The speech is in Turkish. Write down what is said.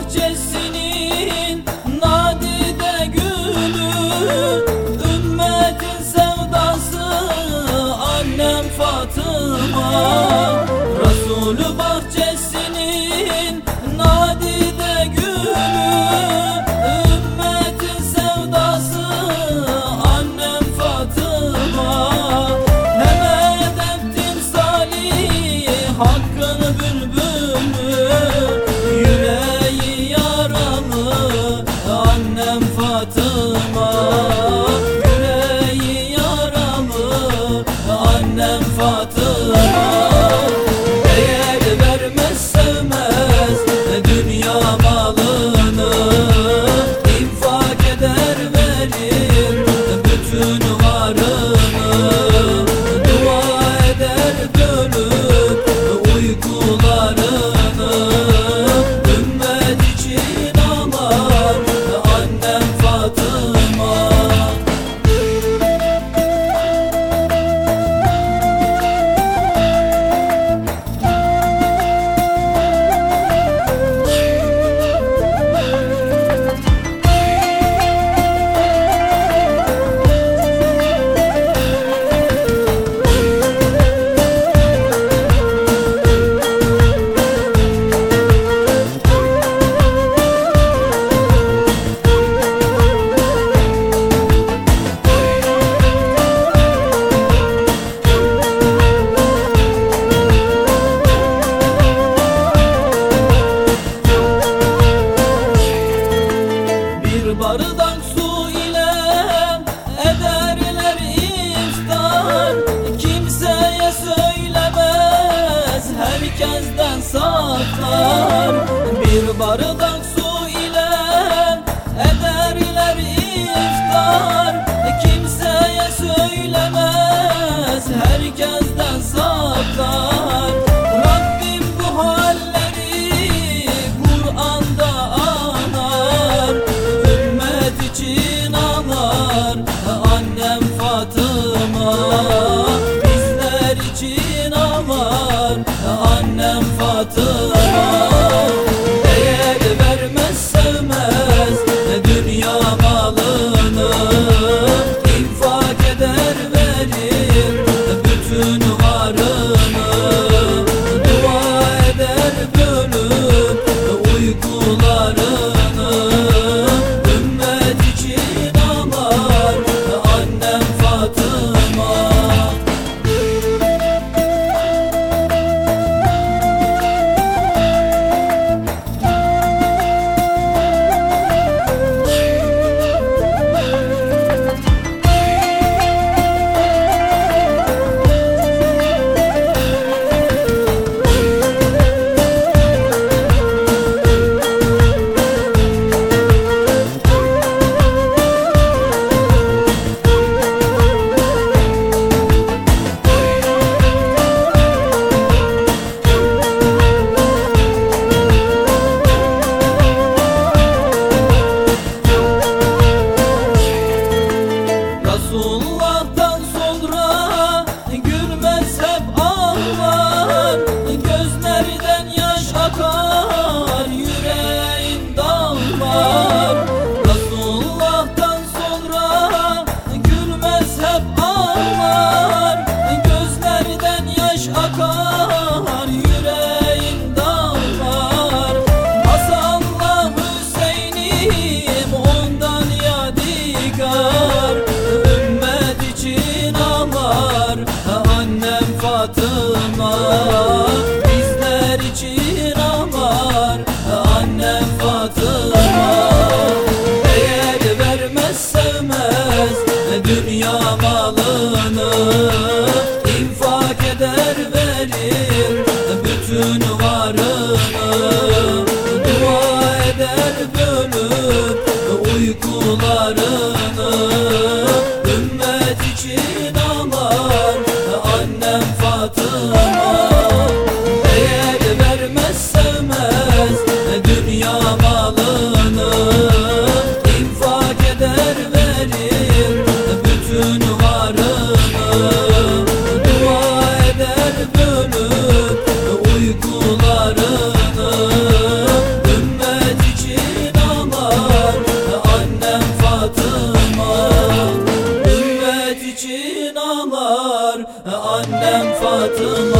bahçesinin nadide gülü Ümmetin sevdası annem Fatıma. Resulü bahçe saklar Bir bardak a akar. Ümmet için ağlar annem Fatıma